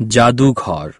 जादूघर।